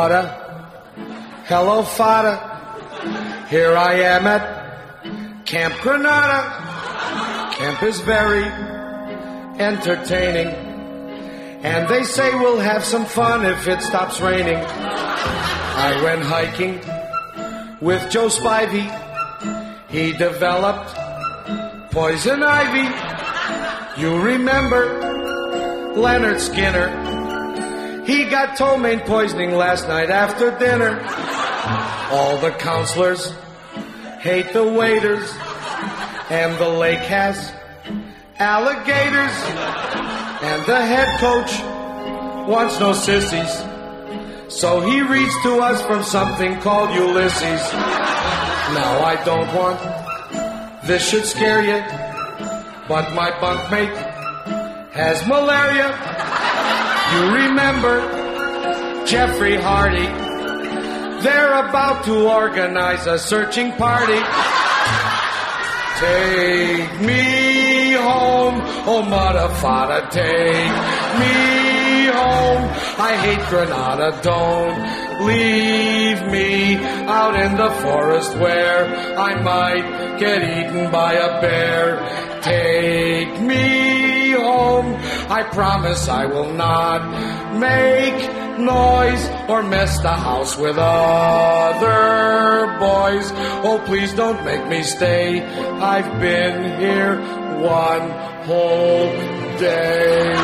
Hello. Hello, father. Here I am at Camp Granada. Camp is very entertaining. And they say we'll have some fun if it stops raining. I went hiking with Joe Spivey. He developed poison ivy. You remember Leonard Skinner. He got ptomaine poisoning last night after dinner. All the counselors hate the waiters, and the lake has alligators, and the head coach wants no sissies. So he reads to us from something called Ulysses. Now I don't want this should scare you, but my bunkmate has malaria. You remember Jeffrey Hardy? They're about to organize a searching party. Take me home, oh motherfucker, take me home. I hate Granada, don't leave me out in the forest where I might get eaten by a bear. Take me home. I promise I will not make noise or mess the house with other boys. Oh, please don't make me stay. I've been here one whole day.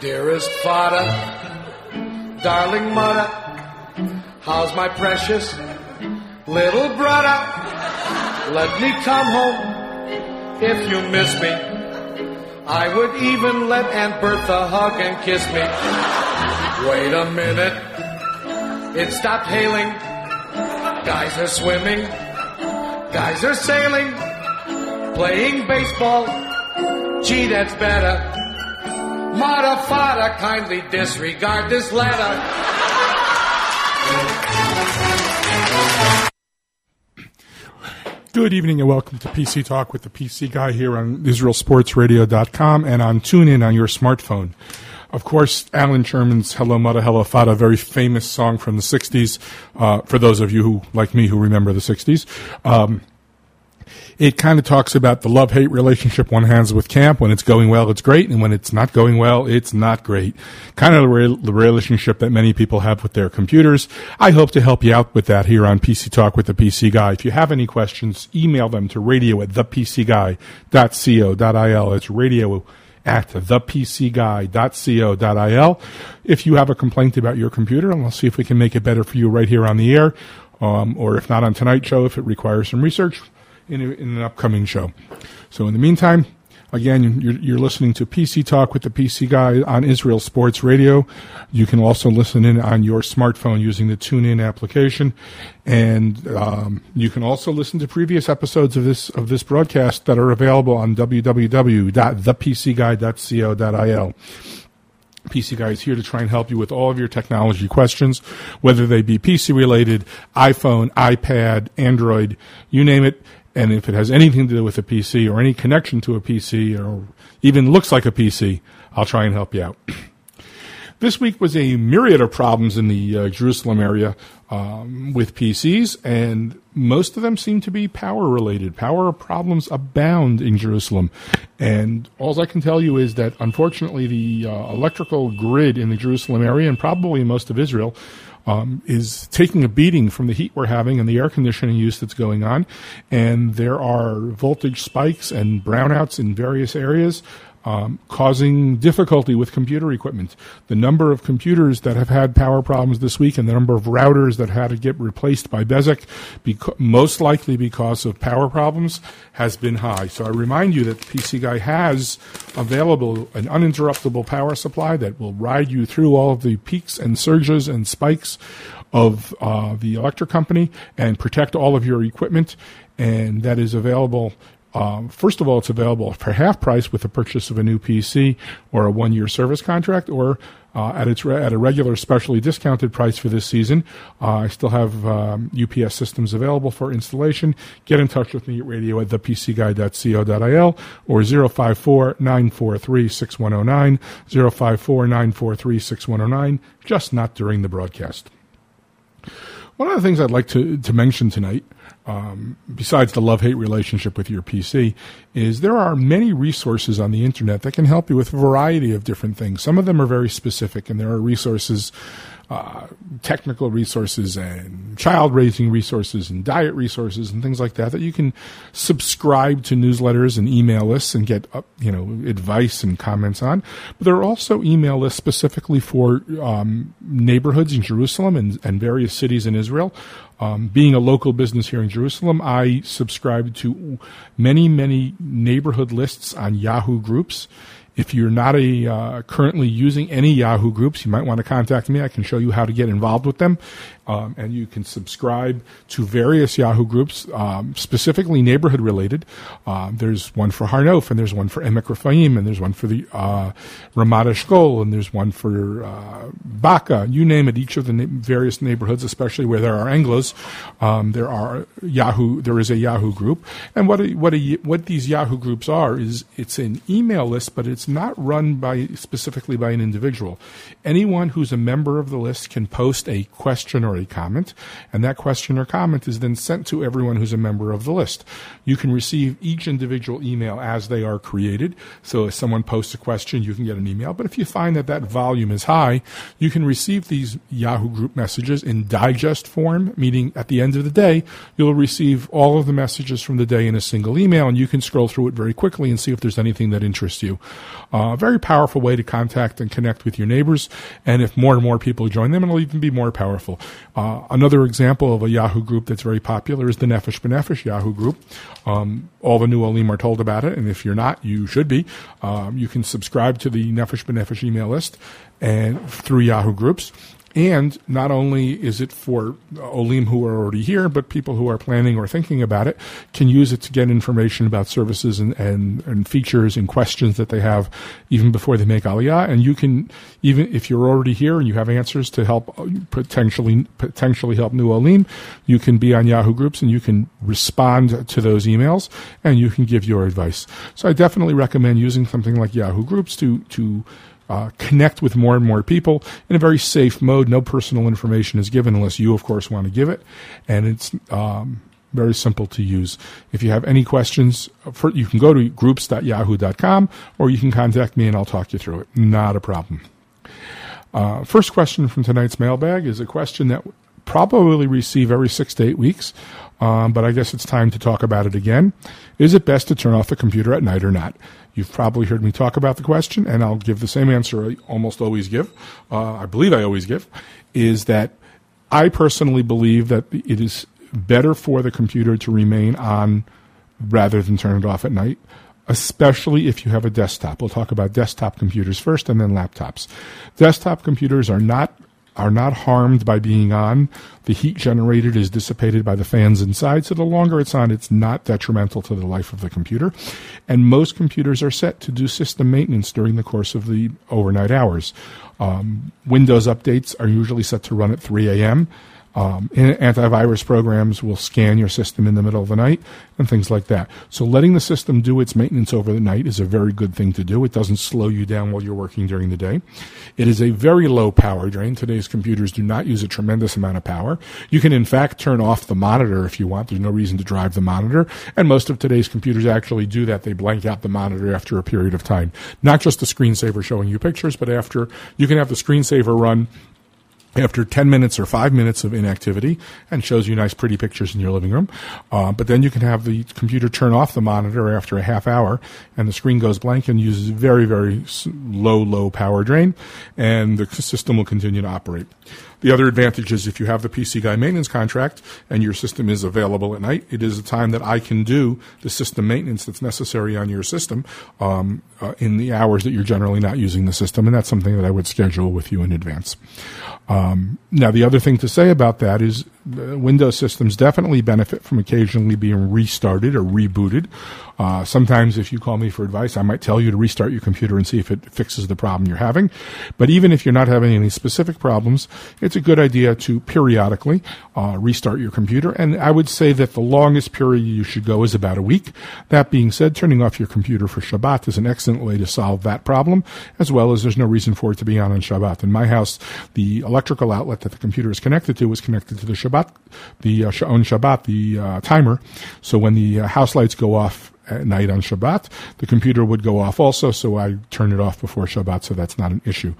Dearest father, darling mother, how's my precious little brother? Let me come home if you miss me. I would even let Aunt Bertha hug and kiss me. Wait a minute. It stopped hailing. Guys are swimming. Guys are sailing. Playing baseball. Gee, that's better. Mata fata, kindly disregard this letter. Good evening and welcome to PC Talk with the PC Guy here on IsraelSportsRadio.com and on TuneIn on your smartphone. Of course, Allan Sherman's Hello Mother, Hello Fada, very famous song from the 60s, uh, for those of you who, like me, who remember the 60s. Um, it kind of talks about the love hate relationship one has with camp. When it's going well, it's great. And when it's not going well, it's not great. Kind of the, re- the relationship that many people have with their computers. I hope to help you out with that here on PC Talk with the PC Guy. If you have any questions, email them to radio at thepcguy.co.il. It's radio at thepcguy.co.il. If you have a complaint about your computer, and we'll see if we can make it better for you right here on the air, um, or if not on tonight's show, if it requires some research, in, a, in an upcoming show. So in the meantime, again, you're, you're, listening to PC Talk with the PC Guy on Israel Sports Radio. You can also listen in on your smartphone using the TuneIn application, and um, you can also listen to previous episodes of this of this broadcast that are available on www.thepcguy.co.il. PC Guy is here to try and help you with all of your technology questions, whether they be PC related, iPhone, iPad, Android, you name it. And if it has anything to do with a PC or any connection to a PC or even looks like a PC, I'll try and help you out. this week was a myriad of problems in the uh, Jerusalem area um, with PCs, and most of them seem to be power related. Power problems abound in Jerusalem. And all I can tell you is that unfortunately, the uh, electrical grid in the Jerusalem area and probably most of Israel um, is taking a beating from the heat we're having and the air conditioning use that's going on. And there are voltage spikes and brownouts in various areas um, causing difficulty with computer equipment. The number of computers that have had power problems this week and the number of routers that had to get replaced by Bezeq, beca- most likely because of power problems, has been high. So I remind you that PC Guy has available an uninterruptible power supply that will ride you through all of the peaks and surges and spikes of uh, the electric company and protect all of your equipment. And that is available Um, first of all, it's available for half price with the purchase of a new PC or a one year service contract, or uh, at its re- at a regular specially discounted price for this season. Uh, I still have um, UPS systems available for installation. Get in touch with me at radio at thepcguy.co.il or 054 943 6109, 054 943 6109, just not during the broadcast. One of the things I'd like to, to mention tonight um, besides the love hate relationship with your PC, is there are many resources on the internet that can help you with a variety of different things. Some of them are very specific, and there are resources uh, technical resources and child raising resources and diet resources and things like that that you can subscribe to newsletters and email lists and get uh, you know advice and comments on. But there are also email lists specifically for um, neighborhoods in Jerusalem and, and various cities in Israel. Um, being a local business here in Jerusalem, I subscribe to many, many neighborhood lists on Yahoo groups. If you're not a uh, currently using any Yahoo groups, you might want to contact me. I can show you how to get involved with them um, and you can subscribe to various Yahoo groups, um, specifically neighborhood related. Um, there's one for Harnof, and there's one for Emek Rephaim, and there's one for the uh, Ramat Eshkol, and there's one for uh, Baka. You name it. Each of the na- various neighborhoods, especially where there are Anglos, um, there are Yahoo. There is a Yahoo group, and what a, what a, what these Yahoo groups are is it's an email list, but it's not run by specifically by an individual. Anyone who's a member of the list can post a question or a comment, and that question or comment is then sent to everyone who's a member of the list. You can receive each individual email as they are created. So if someone posts a question, you can get an email. But if you find that that volume is high, you can receive these Yahoo group messages in digest form, meaning at the end of the day, you'll receive all of the messages from the day in a single email, and you can scroll through it very quickly and see if there's anything that interests you. A uh, very powerful way to contact and connect with your neighbors, and if more and more people join them, it'll even be more powerful. Uh, another example of a Yahoo group that's very popular is the Nefesh B'Nefesh Yahoo group. Um, all the new Olim are told about it, and if you're not, you should be. Um, you can subscribe to the Nefesh B'Nefesh email list and through Yahoo groups. And not only is it for Olim who are already here, but people who are planning or thinking about it can use it to get information about services and, and, and features and questions that they have even before they make Aliyah. And you can, even if you're already here and you have answers to help uh, potentially, potentially help new Olim, you can be on Yahoo groups and you can respond to those emails and you can give your advice. So I definitely recommend using something like Yahoo groups to, to, uh, connect with more and more people in a very safe mode. No personal information is given unless you, of course, want to give it. And it's um, very simple to use. If you have any questions, for, you can go to groups.yahoo.com or you can contact me and I'll talk you through it. Not a problem. Uh, first question from tonight's mailbag is a question that probably receive every six to eight weeks, um, but I guess it's time to talk about it again. Is it best to turn off the computer at night or not? You've probably heard me talk about the question, and I'll give the same answer I almost always give. Uh, I believe I always give, is that I personally believe that it is better for the computer to remain on rather than turn it off at night, especially if you have a desktop. We'll talk about desktop computers first and then laptops. Desktop computers are not are not harmed by being on. The heat generated is dissipated by the fans inside, so the longer it's on, it's not detrimental to the life of the computer. And most computers are set to do system maintenance during the course of the overnight hours. Um, Windows updates are usually set to run at 3 a.m. Um, antivirus programs will scan your system in the middle of the night and things like that. So letting the system do its maintenance over the night is a very good thing to do. It doesn't slow you down while you're working during the day. It is a very low power drain. Today's computers do not use a tremendous amount of power. You can in fact turn off the monitor if you want. There's no reason to drive the monitor. And most of today's computers actually do that. They blank out the monitor after a period of time. Not just the screensaver showing you pictures, but after you can have the screensaver run after 10 minutes or 5 minutes of inactivity and shows you nice pretty pictures in your living room. Uh, but then you can have the computer turn off the monitor after a half hour and the screen goes blank and uses very, very low, low power drain and the system will continue to operate. The other advantage is if you have the PC Guy maintenance contract and your system is available at night, it is a time that I can do the system maintenance that's necessary on your system um, uh, in the hours that you're generally not using the system, and that's something that I would schedule with you in advance. Um, now, the other thing to say about that is Windows systems definitely benefit from occasionally being restarted or rebooted. Uh, sometimes, if you call me for advice, I might tell you to restart your computer and see if it fixes the problem you're having. But even if you're not having any specific problems, it's a good idea to periodically uh, restart your computer. And I would say that the longest period you should go is about a week. That being said, turning off your computer for Shabbat is an excellent way to solve that problem, as well as there's no reason for it to be on on Shabbat. In my house, the electrical outlet that the computer is connected to was connected to the Shabbat, the uh, on Shabbat, the uh, timer. So when the uh, house lights go off at night on Shabbat. The computer would go off also, so I turn it off before Shabbat, so that's not an issue.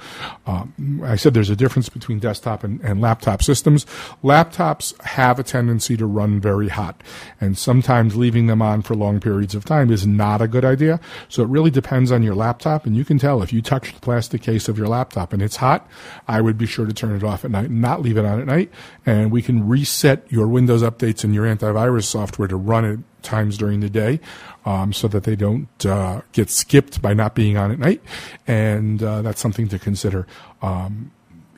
Um, I said there's a difference between desktop and, and laptop systems. Laptops have a tendency to run very hot, and sometimes leaving them on for long periods of time is not a good idea. So it really depends on your laptop, and you can tell if you touch the plastic case of your laptop and it's hot, I would be sure to turn it off at night, not leave it on at night, and we can reset your Windows updates and your antivirus software to run it times during the day um, so that they don't uh, get skipped by not being on at night. And uh, that's something to consider. Um,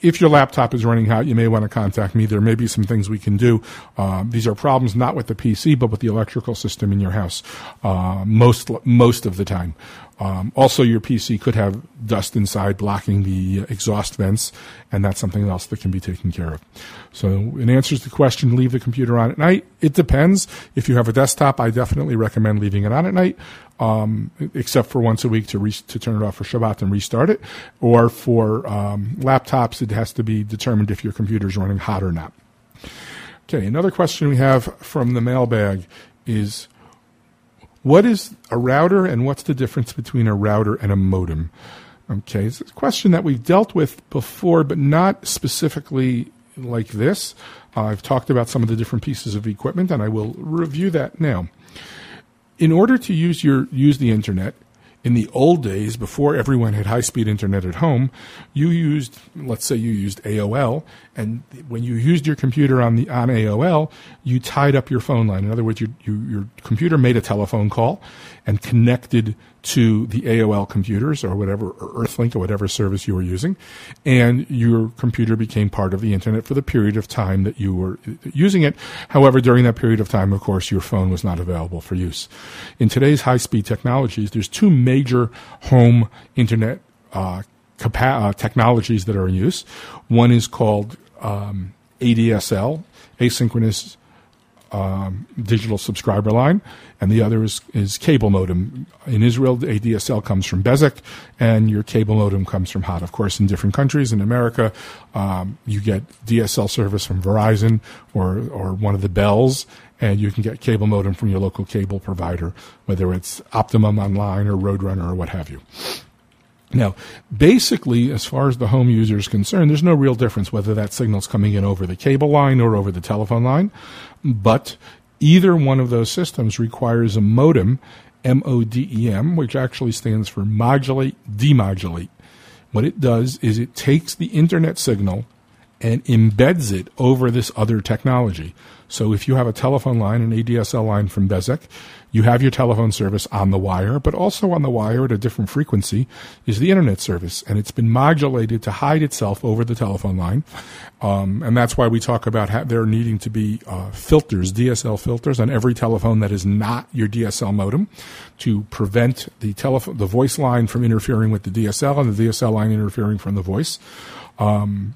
if your laptop is running hot, you may want to contact me. There may be some things we can do. Um, these are problems not with the PC, but with the electrical system in your house. Uh, most most of the time. Um, also, your PC could have dust inside blocking the exhaust vents, and that's something else that can be taken care of. So, in answer to the question, leave the computer on at night. It depends. If you have a desktop, I definitely recommend leaving it on at night, um, except for once a week to re- to turn it off for Shabbat and restart it. Or for um, laptops, it has to be determined if your computer is running hot or not. Okay, another question we have from the mailbag is what is a router and what's the difference between a router and a modem? Okay, it's a question that we've dealt with before, but not specifically like this. Uh, I've talked about some of the different pieces of equipment, and I will review that now. In order to use your use the internet, in the old days, before everyone had high speed internet at home, you used, let's say you used AOL, and when you used your computer on the on AOL, you tied up your phone line. In other words, you, you, your computer made a telephone call and connected to the AOL computers or whatever, or Earthlink or whatever service you were using, and your computer became part of the internet for the period of time that you were using it. However, during that period of time, of course, your phone was not available for use. In today's high-speed technologies, there's two major home internet uh, capa- uh, technologies that are in use. One is called um, ADSL, asynchronous um, digital subscriber line, and the other is, is cable modem. In Israel, ADSL comes from Bezeq, and your cable modem comes from HOT. Of course, in different countries, in America, um, you get DSL service from Verizon or, or one of the Bells, and you can get cable modem from your local cable provider, whether it's Optimum Online or Roadrunner or what have you. Now, basically, as far as the home user is concerned, there's no real difference whether that signal's coming in over the cable line or over the telephone line, but either one of those systems requires a modem, M O D E M, which actually stands for modulate demodulate. What it does is it takes the internet signal and embeds it over this other technology. So if you have a telephone line, an ADSL line from Bezeq, you have your telephone service on the wire, but also on the wire at a different frequency is the internet service, and it's been modulated to hide itself over the telephone line, um, and that's why we talk about ha- there needing to be uh, filters, DSL filters, on every telephone that is not your DSL modem, to prevent the telephone, the voice line from interfering with the DSL, and the DSL line interfering from the voice. Um,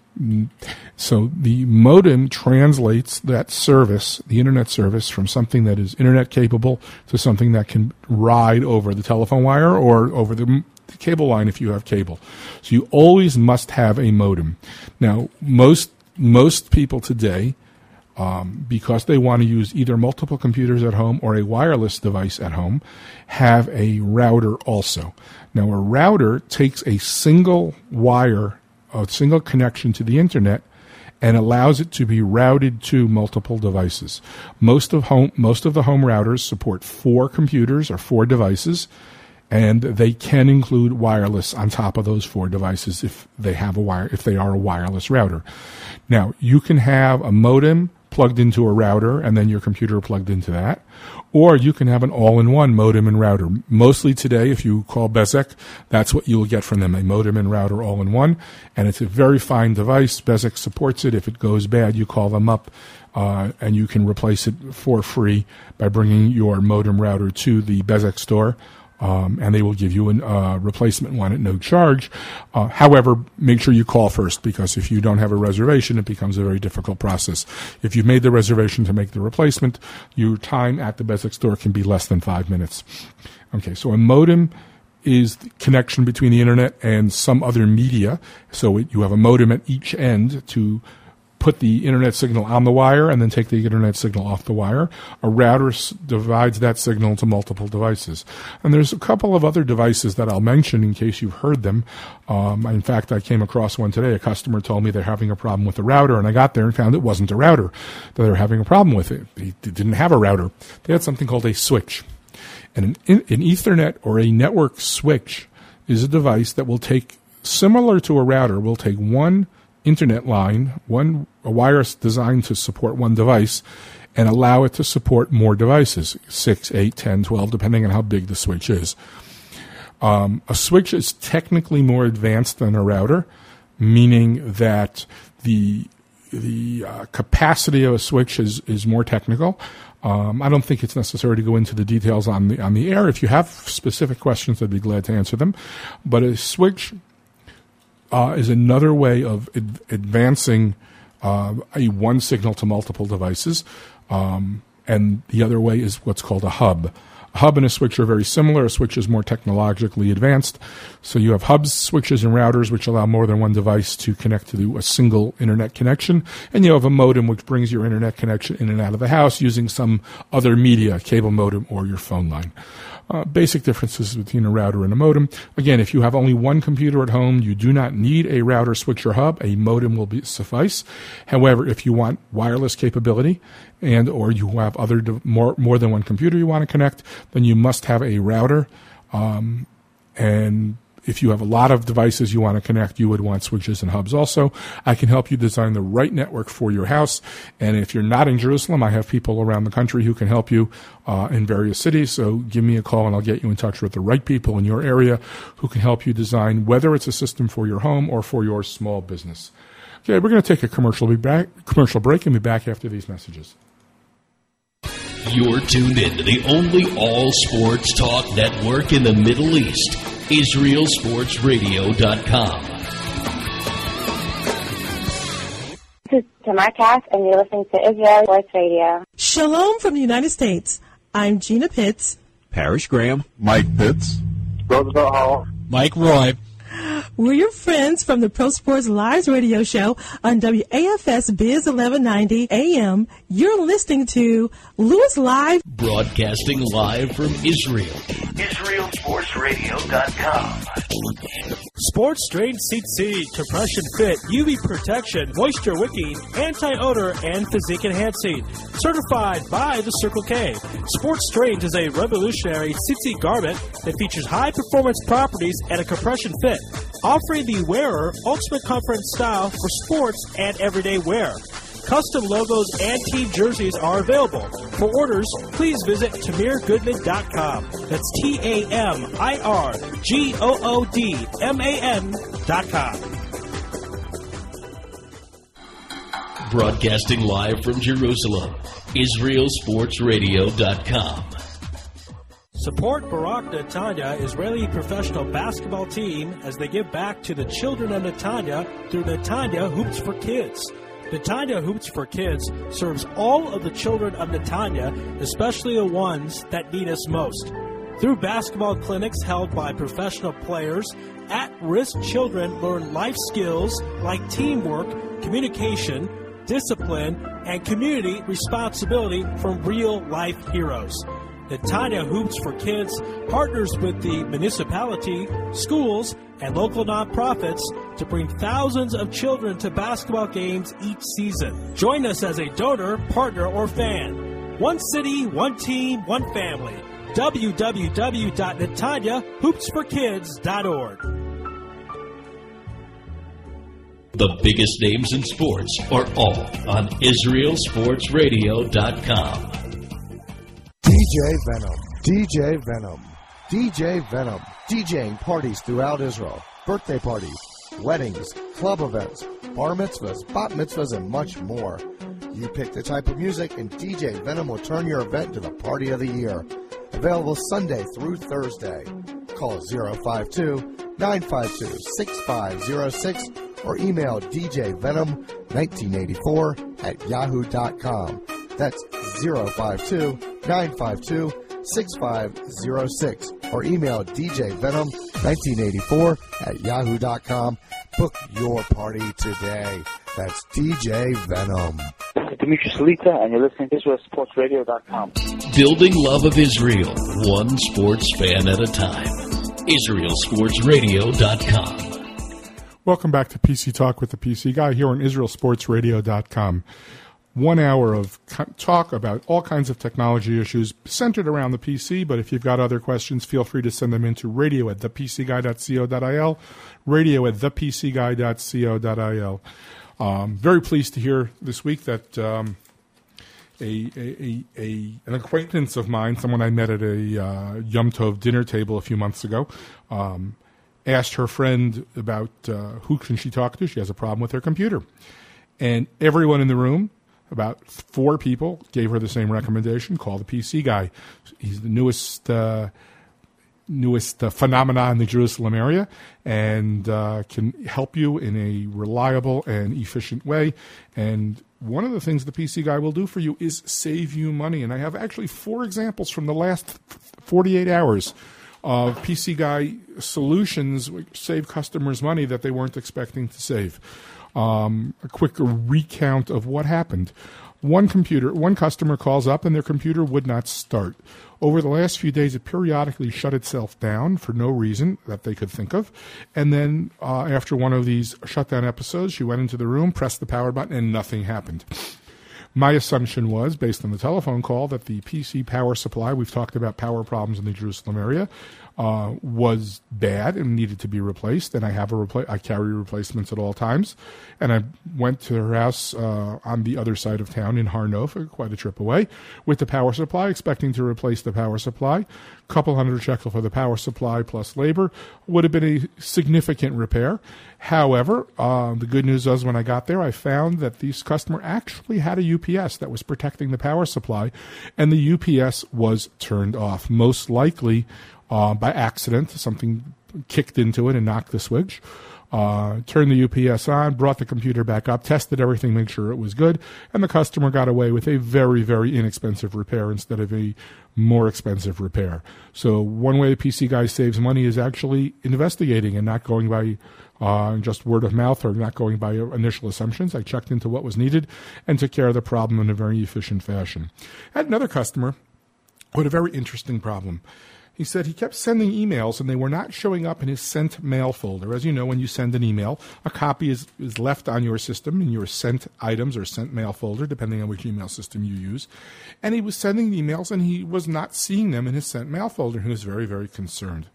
so the modem translates that service, the internet service, from something that is internet capable to something that can ride over the telephone wire or over the cable line if you have cable. So you always must have a modem. Now, most most people today, um, because they want to use either multiple computers at home or a wireless device at home, have a router also. Now, a router takes a single wire a single connection to the internet and allows it to be routed to multiple devices. Most of home most of the home routers support four computers or four devices and they can include wireless on top of those four devices if they have a wire if they are a wireless router. Now, you can have a modem plugged into a router and then your computer plugged into that. Or you can have an all-in-one modem and router. Mostly today, if you call Bezeq, that's what you'll get from them, a modem and router all-in-one. And it's a very fine device. Bezeq supports it. If it goes bad, you call them up uh, and you can replace it for free by bringing your modem router to the Bezeq store. Um, and they will give you a uh, replacement one at no charge. Uh, however, make sure you call first because if you don't have a reservation, it becomes a very difficult process. If you've made the reservation to make the replacement, your time at the Bezeq store can be less than five minutes. Okay, so a modem is the connection between the internet and some other media. So it, you have a modem at each end to put the internet signal on the wire and then take the internet signal off the wire. A router s- divides that signal to multiple devices. And there's a couple of other devices that I'll mention in case you've heard them. Um, in fact, I came across one today. A customer told me they're having a problem with the router, and I got there and found it wasn't a router that they were having a problem with. It they didn't have a router. They had something called a switch. And an, an Ethernet or a network switch is a device that will take, similar to a router, will take one internet line, one a wire designed to support one device, and allow it to support more devices, 6, 8, 10, 12, depending on how big the switch is. Um, a switch is technically more advanced than a router, meaning that the the uh, capacity of a switch is is more technical. Um, I don't think it's necessary to go into the details on the on the air. If you have specific questions, I'd be glad to answer them. But a switch uh, is another way of ad- advancing uh, a one signal to multiple devices, um, and the other way is what's called a hub. A hub and a switch are very similar. A switch is more technologically advanced. So you have hubs, switches, and routers, which allow more than one device to connect to a single internet connection. And you have a modem, which brings your internet connection in and out of the house using some other media, cable modem, or your phone line. Uh, basic differences between a router and a modem. Again, if you have only one computer at home, you do not need a router, switch, or hub. A modem will be suffice. However, if you want wireless capability and or you have other more more than one computer you want to connect, then you must have a router. Um, and if you have a lot of devices you want to connect, you would want switches and hubs also. I can help you design the right network for your house. And if you're not in Jerusalem, I have people around the country who can help you uh, in various cities. So give me a call and I'll get you in touch with the right people in your area who can help you design whether it's a system for your home or for your small business. Okay, we're going to take a commercial, be back, commercial break and be back after these messages. You're tuned in to the only all sports talk network in the Middle East, IsraelSportsRadio.com. This is Tamar Cass, and you're listening to Israel Sports Radio. Shalom from the United States. I'm Gina Pitts. Parish Graham. Mike Pitts. Roosevelt Hall. Mike Roy. We're your friends from the Pro Sports Lives radio show on WAFS Biz 1190 AM. You're listening to Lewis Live. Broadcasting live from Israel. IsraelSportsRadio.com. Sports Drain Seat Seat, Compression Fit, UV Protection, Moisture Wicking, Anti-Odor, and Physique Enhancing. Certified by the Circle K. Sports Strange is a revolutionary seat garment that features high performance properties and a compression fit, offering the wearer ultimate comfort and style for sports and everyday wear. Custom logos and team jerseys are available. For orders, please visit TamirGoodman.com. That's T A M I R G O O D M A N.com. Broadcasting live from Jerusalem, IsraelSportsRadio.com. Support Barak Netanya Israeli professional basketball team as they give back to the children of Netanya through Netanya Hoops for Kids. Netanya Hoops for Kids serves all of the children of Netanya, especially the ones that need us most. Through basketball clinics held by professional players, at risk children learn life skills like teamwork, communication, discipline, and community responsibility from real life heroes. Netanya Hoops for Kids partners with the municipality, schools, and local nonprofits to bring thousands of children to basketball games each season. Join us as a donor, partner, or fan. One city, one team, one family. www.netanyahoopsforkids.org. The biggest names in sports are all on IsraelSportsRadio.com. DJ Venom, DJ Venom, DJ Venom, DJing parties throughout Israel, birthday parties, weddings, club events, bar mitzvahs, bat mitzvahs, and much more. You pick the type of music, and DJ Venom will turn your event to the party of the year. Available Sunday through Thursday. Call 052 952 6506 or email djvenom1984 at yahoo.com. That's 052 952 6506 or email djvenom1984 at yahoo.com. Book your party today. That's DJ Venom. This is Dimitri Salita, and you're listening to IsraelSportsRadio.com. Building love of Israel, one sports fan at a time. IsraelSportsRadio.com. Welcome back to PC Talk with the PC Guy here on IsraelSportsRadio.com. One hour of talk about all kinds of technology issues centered around the PC, but if you've got other questions, feel free to send them into radio at thepcguy.co.il, radio at thepcguy.co.il. Um, very pleased to hear this week that um, a, a, a, an acquaintance of mine, someone I met at a uh, Yom Tov dinner table a few months ago, um, asked her friend about uh, who can she talk to. She has a problem with her computer, and everyone in the room, about four people, gave her the same recommendation: call the PC guy. He's the newest. Uh, newest uh, phenomena in the Jerusalem area and uh, can help you in a reliable and efficient way. And one of the things the PC guy will do for you is save you money. And I have actually four examples from the last 48 hours of PC guy solutions save customers money that they weren't expecting to save. Um, a quick recount of what happened. One computer, one customer calls up and their computer would not start. Over the last few days, it periodically shut itself down for no reason that they could think of. And then, uh, after one of these shutdown episodes, she went into the room, pressed the power button, and nothing happened. My assumption was, based on the telephone call, that the PC power supply, we've talked about power problems in the Jerusalem area, uh, was bad and needed to be replaced. And I have a repla- I carry replacements at all times. And I went to her house uh, on the other side of town in Har Nof, quite a trip away, with the power supply, expecting to replace the power supply. Couple hundred shekel for the power supply plus labor would have been a significant repair. However, uh, the good news was when I got there, I found that this customer actually had a UPS that was protecting the power supply, and the UPS was turned off. Most likely uh, by accident, something kicked into it and knocked the switch. Uh, turned the UPS on, brought the computer back up, tested everything, made sure it was good, and the customer got away with a very, very inexpensive repair instead of a more expensive repair. So one way the PC guy saves money is actually investigating and not going by uh, just word of mouth or not going by initial assumptions. I checked into what was needed and took care of the problem in a very efficient fashion. I had another customer who had a very interesting problem. He said he kept sending emails and they were not showing up in his sent mail folder. As you know, when you send an email, a copy is, is left on your system in your sent items or sent mail folder, depending on which email system you use. And he was sending emails and he was not seeing them in his sent mail folder. He was very, very concerned.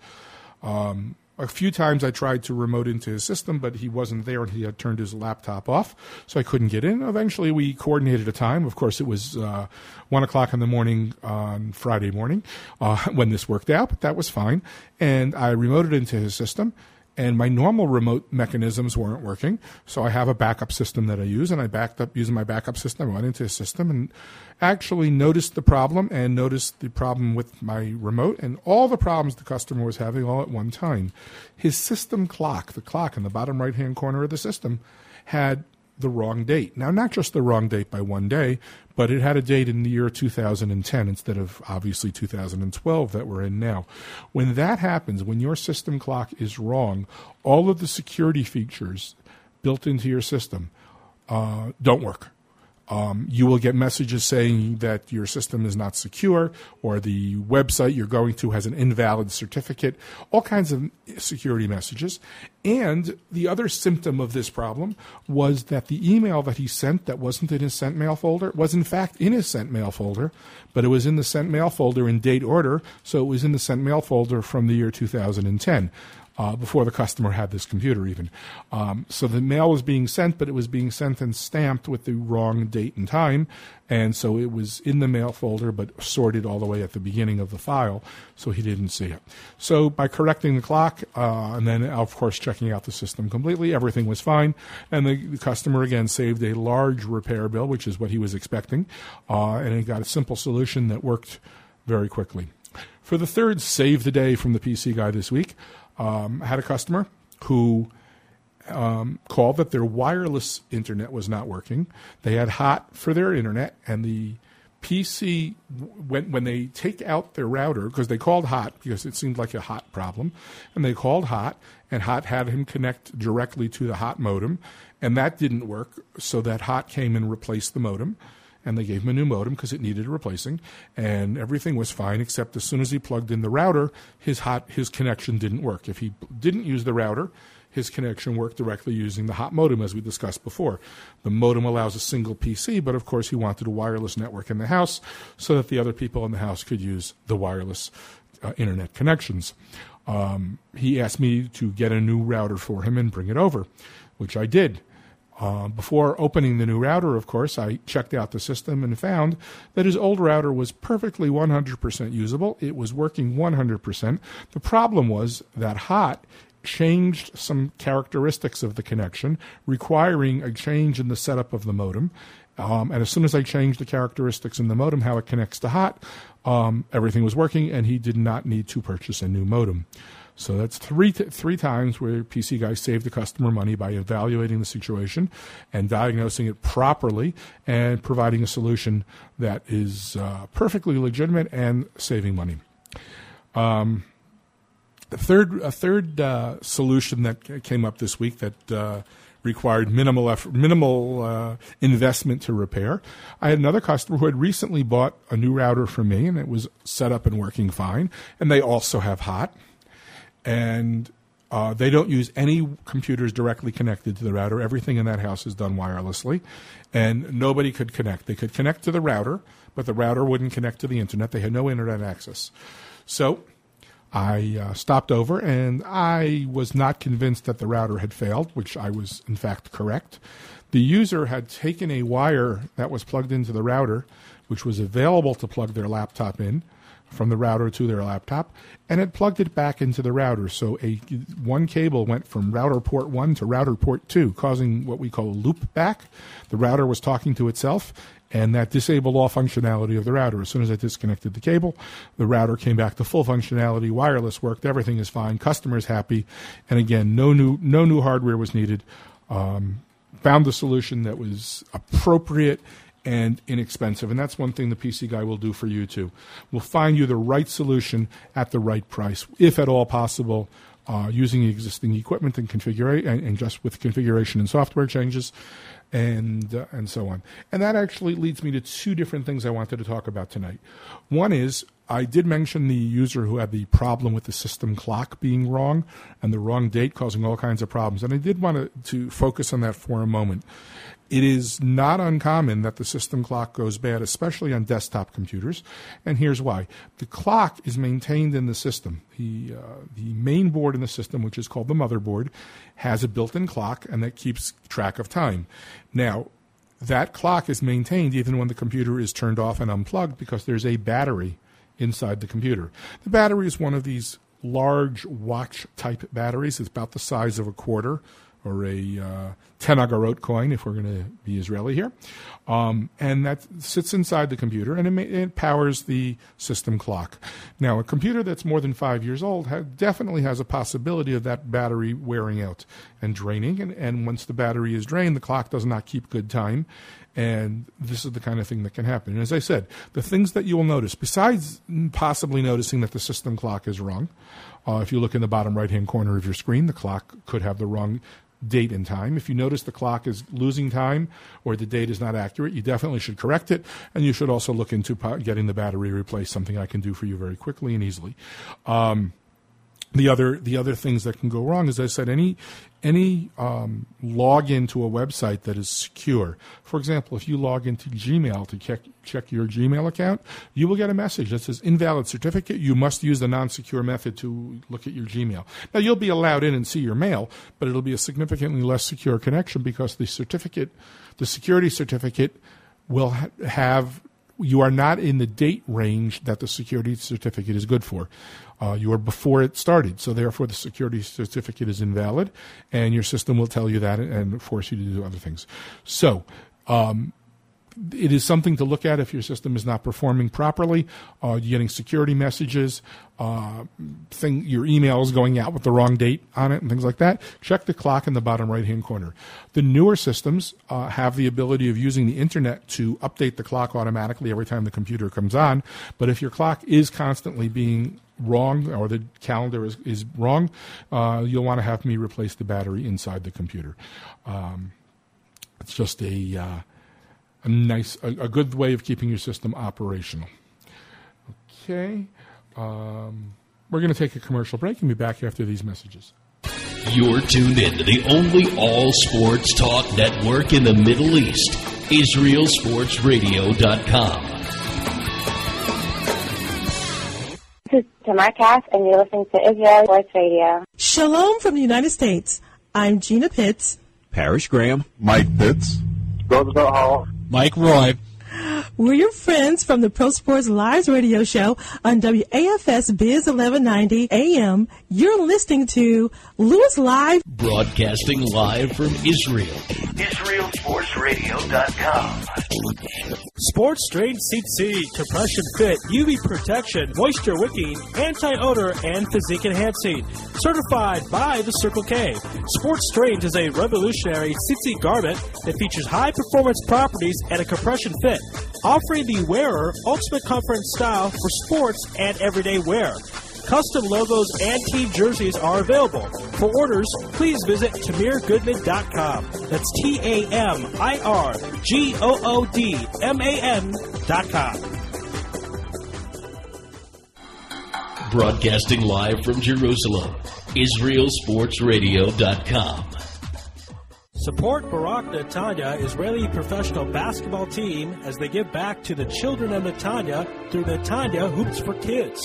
Um, a few times I tried to remote into his system, but he wasn't there and he had turned his laptop off, so I couldn't get in. Eventually, we coordinated a time. Of course, it was uh, one o'clock in the morning on Friday morning uh, when this worked out, but that was fine. And I remoted into his system. And my normal remote mechanisms weren't working, so I have a backup system that I use, and I backed up using my backup system. I went into his system and actually noticed the problem and noticed the problem with my remote and all the problems the customer was having all at one time. His system clock, the clock in the bottom right hand corner of the system, had the wrong date. Now, not just the wrong date by one day, but it had a date in the year 2010 instead of obviously 2012 that we're in now. When that happens, when your system clock is wrong, all of the security features built into your system uh, don't work. Um, you will get messages saying that your system is not secure or the website you're going to has an invalid certificate, all kinds of security messages. And the other symptom of this problem was that the email that he sent that wasn't in his sent mail folder was in fact in his sent mail folder, but it was in the sent mail folder in date order, so it was in the sent mail folder from the year 2010. Uh, before the customer had this computer even. Um, so the mail was being sent, but it was being sent and stamped with the wrong date and time, and so it was in the mail folder but sorted all the way at the beginning of the file, so he didn't see it. So by correcting the clock uh, and then of course checking out the system completely, everything was fine, and the, customer again saved a large repair bill, which is what he was expecting, uh, and he got a simple solution that worked very quickly. For the third save the day from the PC guy this week, um, had a customer who um, called that their wireless internet was not working. They had HOT for their internet, and the PC when when they take out their router because they called HOT because it seemed like a HOT problem, and they called HOT, and HOT had him connect directly to the HOT modem, and that didn't work. So that HOT came and replaced the modem and they gave him a new modem because it needed replacing, and everything was fine except as soon as he plugged in the router, his HOT his connection didn't work. If he didn't use the router, his connection worked directly using the HOT modem, as we discussed before. The modem allows a single PC, but of course he wanted a wireless network in the house so that the other people in the house could use the wireless uh, internet connections. Um, he asked me to get a new router for him and bring it over, which I did. Uh, before opening the new router, of course, I checked out the system and found that his old router was perfectly 100% usable. It was working 100%. The problem was that HOT changed some characteristics of the connection, requiring a change in the setup of the modem. Um, and as soon as I changed the characteristics in the modem, how it connects to HOT, um, everything was working, and he did not need to purchase a new modem. So that's three three times where PC Guy saved the customer money by evaluating the situation and diagnosing it properly and providing a solution that is uh, perfectly legitimate and saving money. Um, the third a third uh, solution that came up this week that uh, required minimal effort, minimal uh, investment to repair. I had another customer who had recently bought a new router from me, and it was set up and working fine. And they also have HOT and uh, they don't use any computers directly connected to the router. Everything in that house is done wirelessly, and nobody could connect. They could connect to the router, but the router wouldn't connect to the internet. They had no internet access. So I uh, stopped over, and I was not convinced that the router had failed, which I was in fact correct. The user had taken a wire that was plugged into the router, which was available to plug their laptop in from the router to their laptop and it plugged it back into the router. So a one cable went from router port 1 to router port 2, causing what we call a loop back. The router was talking to itself and that disabled all functionality of the router. As soon as I disconnected the cable, the router came back to full functionality. Wireless worked. Everything is fine. Customers happy. And again, no new no new hardware was needed. Um, found the solution that was appropriate and inexpensive. And that's one thing the PC guy will do for you too. We'll find you the right solution at the right price, if at all possible, uh, using existing equipment and configuration, and, and, just with configuration and software changes, and uh, and so on. And that actually leads me to two different things I wanted to talk about tonight. One is I did mention the user who had the problem with the system clock being wrong and the wrong date causing all kinds of problems, and I did want to, to focus on that for a moment. It is not uncommon that the system clock goes bad, especially on desktop computers, and here's why. The clock is maintained in the system. The, uh, the main board in the system, which is called the motherboard, has a built in clock and that keeps track of time. Now, that clock is maintained even when the computer is turned off and unplugged because there's a battery inside the computer. The battery is one of these large watch type batteries. It's about the size of a quarter or a uh, 10 agarot coin, if we're going to be Israeli here. Um, and that sits inside the computer and it, may, it, powers the system clock. Now, a computer that's more than five years old ha- definitely has a possibility of that battery wearing out and draining. And, and once the battery is drained, the clock does not keep good time. And this is the kind of thing that can happen. And as I said, the things that you will notice, besides possibly noticing that the system clock is wrong, uh, if you look in the bottom right hand corner of your screen, the clock could have the wrong date and time. If you notice the clock is losing time or the date is not accurate, you definitely should correct it. And you should also look into getting the battery replaced, something I can do for you very quickly and easily. Um, the other the other things that can go wrong, as I said, any any um, login to a website that is secure. For example, if you log into Gmail to check check your Gmail account, you will get a message that says invalid certificate. You must use the non-secure method to look at your Gmail. Now you'll be allowed in and see your mail, but it'll be a significantly less secure connection because the certificate, the security certificate, will ha- have you are not in the date range that the security certificate is good for. Uh, you are before it started, so therefore the security certificate is invalid, and your system will tell you that and force you to do other things. So. Um, it is something to look at if your system is not performing properly. Uh, you're getting security messages, uh, thing, your email is going out with the wrong date on it, and things like that. Check the clock in the bottom right hand corner. The newer systems uh, have the ability of using the internet to update the clock automatically every time the computer comes on. But if your clock is constantly being wrong or the calendar is, is wrong, uh, you'll want to have me replace the battery inside the computer. Um, it's just a uh, a nice, a, a, good way of keeping your system operational. Okay, um, we're going to take a commercial break and be back after these messages. You're tuned in to the only all sports talk network in the Middle East, IsraelSportsRadio.com. This is Tamar and you're listening to Israel Sports Radio. Shalom from the United States. I'm Gina Pitts. Parish Graham. Mike Pitts. Roosevelt Hall. Mike Roy. We're your friends from the Pro Sports Lives radio show on WAFS Biz 1190 AM. You're listening to Lewis Live. Broadcasting live from Israel. IsraelSportsRadio.com. Sports Drain Seat C, compression fit, UV protection, moisture wicking, anti-odor, and physique enhancing. Certified by the Circle K. Sports Drain is a revolutionary seat garment that features high performance properties and a compression fit, offering the wearer ultimate comfort and style for sports and everyday wear. Custom logos and team jerseys are available. For orders, please visit TamirGoodman.com. That's T A M I R G O O D M A N.com. Broadcasting live from Jerusalem, IsraelSportsRadio.com. Support Barak Netanya Israeli professional basketball team as they give back to the children of Netanya through Netanya Hoops for Kids.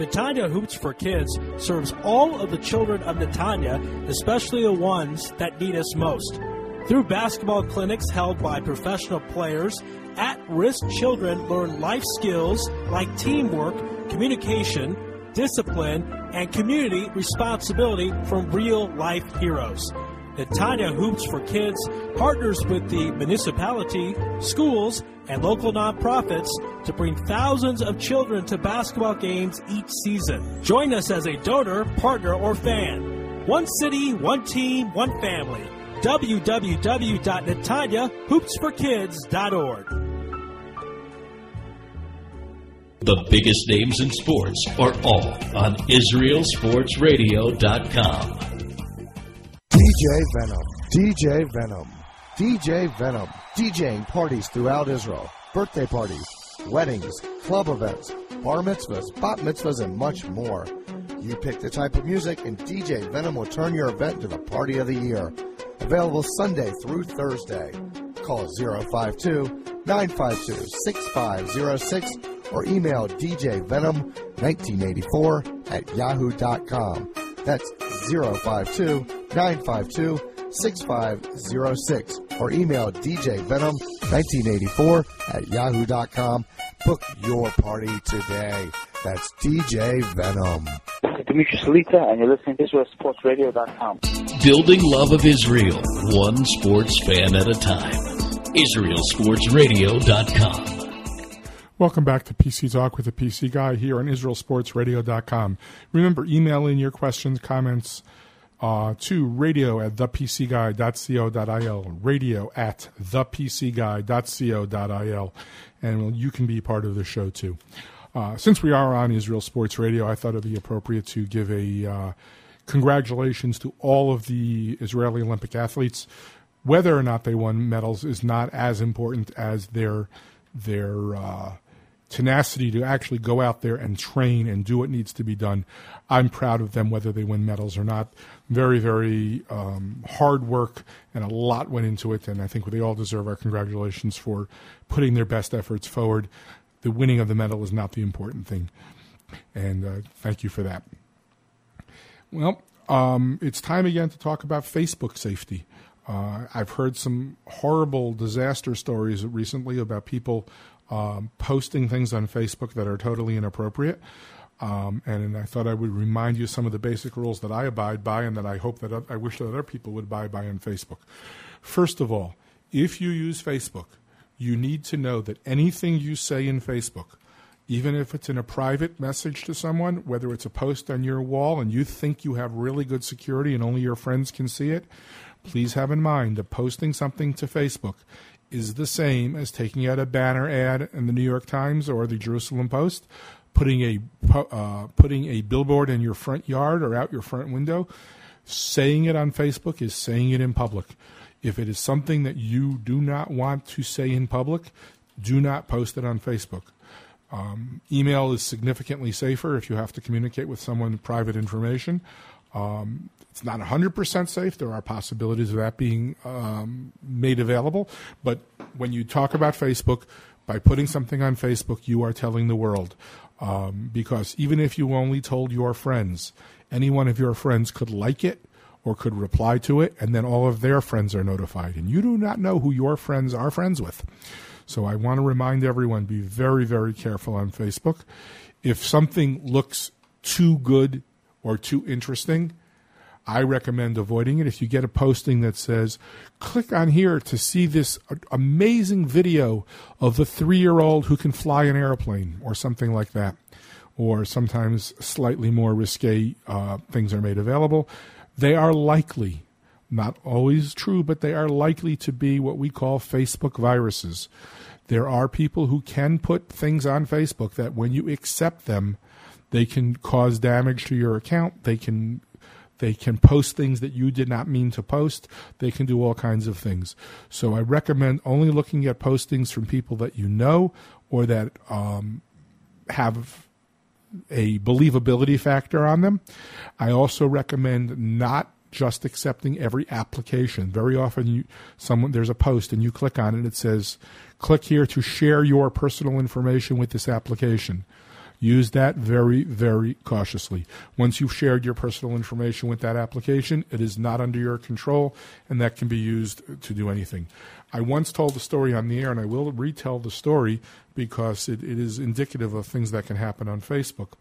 Netanya Hoops for Kids serves all of the children of Netanya, especially the ones that need us most. Through basketball clinics held by professional players, at risk children learn life skills like teamwork, communication, discipline, and community responsibility from real life heroes. Netanya Hoops for Kids partners with the municipality, schools, and local nonprofits to bring thousands of children to basketball games each season. Join us as a donor, partner, or fan. One city, one team, one family. www.netanyahoopsforkids.org. The biggest names in sports are all on IsraelSportsRadio.com. DJ Venom, DJ Venom, DJ Venom, DJing parties throughout Israel, birthday parties, weddings, club events, bar mitzvahs, bat mitzvahs, and much more. You pick the type of music, and DJ Venom will turn your event into the party of the year. Available Sunday through Thursday. Call 052 952 6506 or email djvenom1984 at yahoo.com. That's 052 952 6506 or email djvenom1984 at yahoo.com. Book your party today. That's DJ Venom. This is Dmitriy Salita, and you're listening to IsraelSportsRadio.com. Building love of Israel, one sports fan at a time. IsraelSportsRadio.com. Welcome back to PC Talk with the PC Guy here on IsraelSportsRadio.com. Remember, email in your questions, comments uh, to radio at thepcguy.co.il, radio at thepcguy.co.il, and you can be part of the show too. Uh, since we are on Israel Sports Radio, I thought it would be appropriate to give a uh, congratulations to all of the Israeli Olympic athletes. Whether or not they won medals is not as important as their their uh, tenacity to actually go out there and train and do what needs to be done. I'm proud of them, whether they win medals or not. Very, very um, hard work, and a lot went into it. And I think they all deserve our congratulations for putting their best efforts forward. The winning of the medal is not the important thing, and uh, thank you for that. Well, um, it's time again to talk about Facebook safety. Uh, I've heard some horrible disaster stories recently about people um, posting things on Facebook that are totally inappropriate. Um, and I thought I would remind you some of the basic rules that I abide by and that I hope that I wish that other people would abide by on Facebook. First of all, if you use Facebook, you need to know that anything you say in Facebook, even if it's in a private message to someone, whether it's a post on your wall and you think you have really good security and only your friends can see it, please have in mind that posting something to Facebook is the same as taking out a banner ad in the New York Times or the Jerusalem Post, putting a uh, putting a billboard in your front yard or out your front window. Saying it on Facebook is saying it in public. If it is something that you do not want to say in public, do not post it on Facebook. Um, email is significantly safer if you have to communicate with someone private information. Um, it's not 100% safe. There are possibilities of that being um, made available. But when you talk about Facebook, by putting something on Facebook, you are telling the world. Um, because even if you only told your friends, any one of your friends could like it or could reply to it, and then all of their friends are notified. And you do not know who your friends are friends with. So I want to remind everyone be very, very careful on Facebook. If something looks too good or too interesting, I recommend avoiding it. If you get a posting that says, click on here to see this amazing video of the three year old who can fly an airplane, or something like that, or sometimes slightly more risque uh, things are made available, they are likely, not always true, but they are likely to be what we call Facebook viruses. There are people who can put things on Facebook that when you accept them, they can cause damage to your account. They can they can post things that you did not mean to post. They can do all kinds of things. So I recommend only looking at postings from people that you know or that um, have a believability factor on them. I also recommend not just accepting every application. Very often, you someone there's a post and you click on it. It says, "Click here to share your personal information with this application." Use that very, very cautiously. Once you've shared your personal information with that application, it is not under your control, and that can be used to do anything. I once told the story on the air, and I will retell the story because it, it is indicative of things that can happen on Facebook.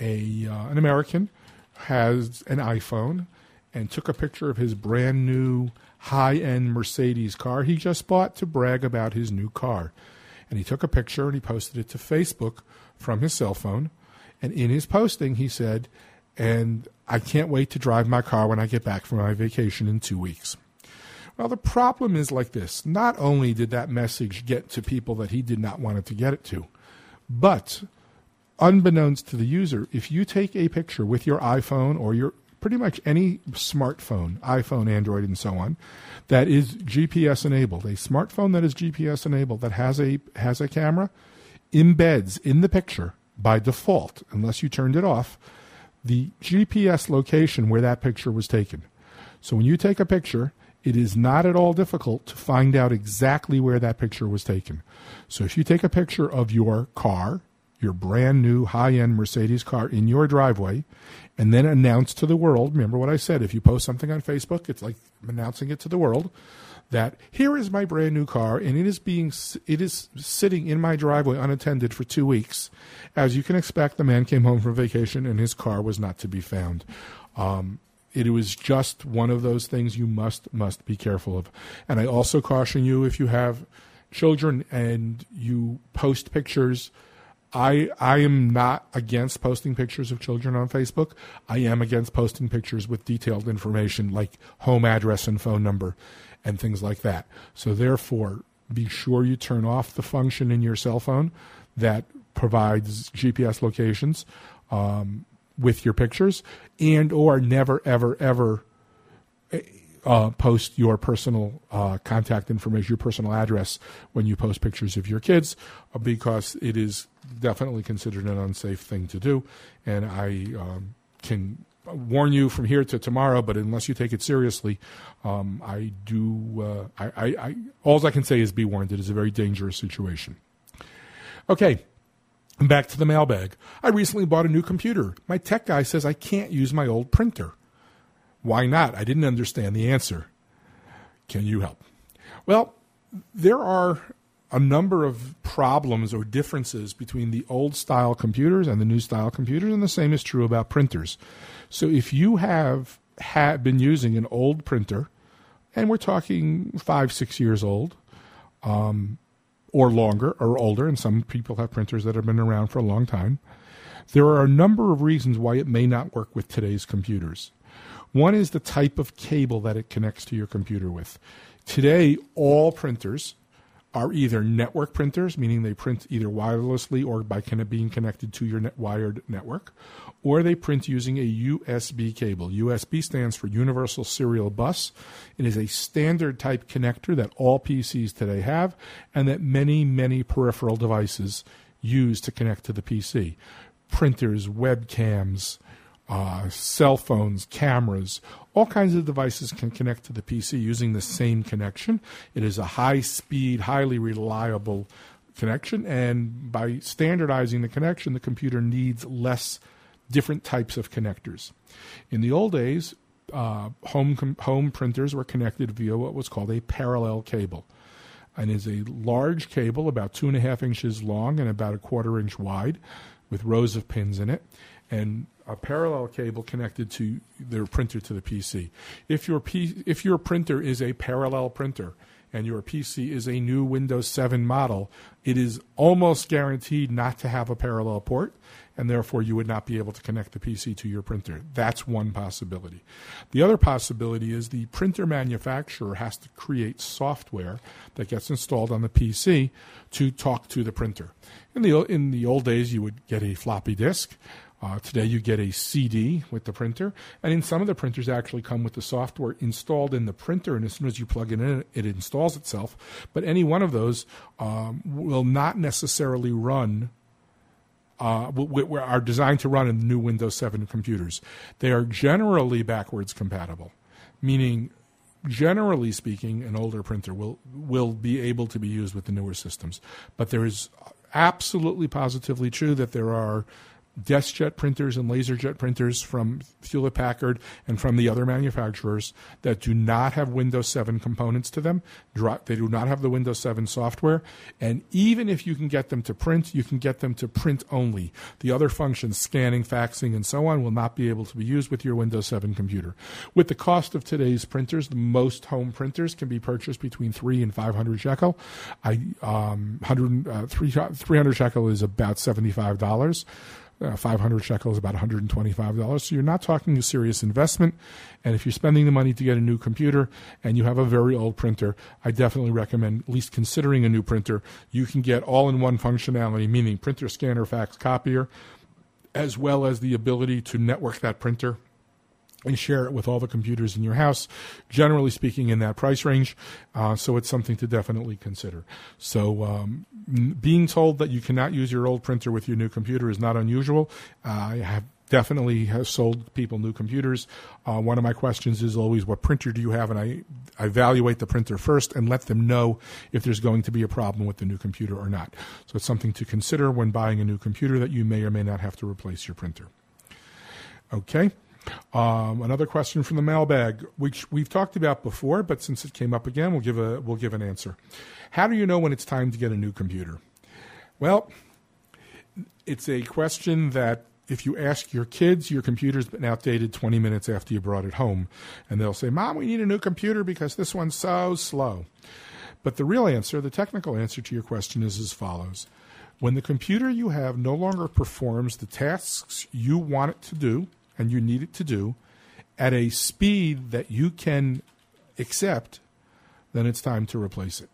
A uh, an American has an iPhone and took a picture of his brand new high end Mercedes car he just bought to brag about his new car. And he took a picture and he posted it to Facebook from his cell phone. And in his posting, he said, and I can't wait to drive my car when I get back from my vacation in two weeks. Well, the problem is like this. Not only did that message get to people that he did not want it to get it to, but unbeknownst to the user, if you take a picture with your iPhone or your pretty much any smartphone, iPhone, Android, and so on, that is GPS enabled, a smartphone that is GPS enabled that has a has a camera, embeds in the picture by default, unless you turned it off, the GPS location where that picture was taken. So when you take a picture, it is not at all difficult to find out exactly where that picture was taken. So if you take a picture of your car, your brand new high end Mercedes car in your driveway, and then announce to the world remember what I said if you post something on Facebook, it's like announcing it to the world that here is my brand new car and it is being it is sitting in my driveway unattended for 2 weeks. As you can expect the man came home from vacation and his car was not to be found. Um, it was just one of those things you must must be careful of. And i also caution you if you have children and you post pictures I I am not against posting pictures of children on Facebook. I am against posting pictures with detailed information like home address and phone number and things like that. So therefore, be sure you turn off the function in your cell phone that provides GPS locations um, with your pictures, and or never ever ever uh, post your personal uh, contact information, your personal address when you post pictures of your kids, uh, because it is definitely considered an unsafe thing to do. And I um, can warn you from here to tomorrow, but unless you take it seriously, um, I do. Uh, I, I, I all I can say is be warned. It is a very dangerous situation. Okay, back to the mailbag. I recently bought a new computer. My tech guy says I can't use my old printer. Why not? I didn't understand the answer. Can you help? Well, there are a number of problems or differences between the old style computers and the new style computers, and the same is true about printers. So if you have had been using an old printer, and we're talking five, six years old, um, or longer, or older, and some people have printers that have been around for a long time, there are a number of reasons why it may not work with today's computers. One is the type of cable that it connects to your computer with. Today, all printers are either network printers, meaning they print either wirelessly or by being connected to your net wired network, or they print using a USB cable. USB stands for Universal Serial Bus. It is a standard type connector that all PCs today have and that many, many peripheral devices use to connect to the PC. Printers, webcams, uh, cell phones, cameras, all kinds of devices can connect to the PC using the same connection. It is a high speed, highly reliable connection, and by standardizing the connection, the computer needs less different types of connectors. In the old days, uh, home com- home printers were connected via what was called a parallel cable, and is a large cable about two and a half inches long and about a quarter inch wide, with rows of pins in it, and a parallel cable connected to their printer to the PC. If your P- if your printer is a parallel printer and your PC is a new Windows 7 model, it is almost guaranteed not to have a parallel port, and therefore you would not be able to connect the PC to your printer. That's one possibility. The other possibility is the printer manufacturer has to create software that gets installed on the PC to talk to the printer. In the in the old days, you would get a floppy disk. Uh, today, you get a CD with the printer, and in some of the printers, actually come with the software installed in the printer, and as soon as you plug it in, it installs itself. But any one of those um, will not necessarily run. Uh, are designed to run in the new Windows 7 computers. They are generally backwards compatible, meaning generally speaking, an older printer will will be able to be used with the newer systems. But there is absolutely positively true that there are DeskJet printers and LaserJet printers from Hewlett Packard and from the other manufacturers that do not have Windows 7 components to them. They do not have the Windows 7 software. And even if you can get them to print, you can get them to print only. The other functions, scanning, faxing, and so on, will not be able to be used with your Windows 7 computer. With the cost of today's printers, the most home printers can be purchased between 3 and 500 shekel. I, um, 100, uh, 300 shekel is about $75. Uh, 500 shekels, about $125. So you're not talking a serious investment. And if you're spending the money to get a new computer and you have a very old printer, I definitely recommend at least considering a new printer. You can get all in one functionality, meaning printer, scanner, fax, copier, as well as the ability to network that printer and share it with all the computers in your house, generally speaking, in that price range. Uh, so it's something to definitely consider. So um, being told that you cannot use your old printer with your new computer is not unusual. Uh, I have definitely have sold people new computers. Uh, one of my questions is always, what printer do you have? And I, I evaluate the printer first and let them know if there's going to be a problem with the new computer or not. So it's something to consider when buying a new computer that you may or may not have to replace your printer. Okay. Um, another question from the mailbag, which we've talked about before, but since it came up again, we'll give a we'll give an answer. How do you know when it's time to get a new computer? Well, it's a question that if you ask your kids, your computer's been outdated 20 minutes after you brought it home, and they'll say, "Mom, we need a new computer because this one's so slow." But the real answer, the technical answer to your question is as follows. When the computer you have no longer performs the tasks you want it to do, and you need it to do at a speed that you can accept, then it's time to replace it.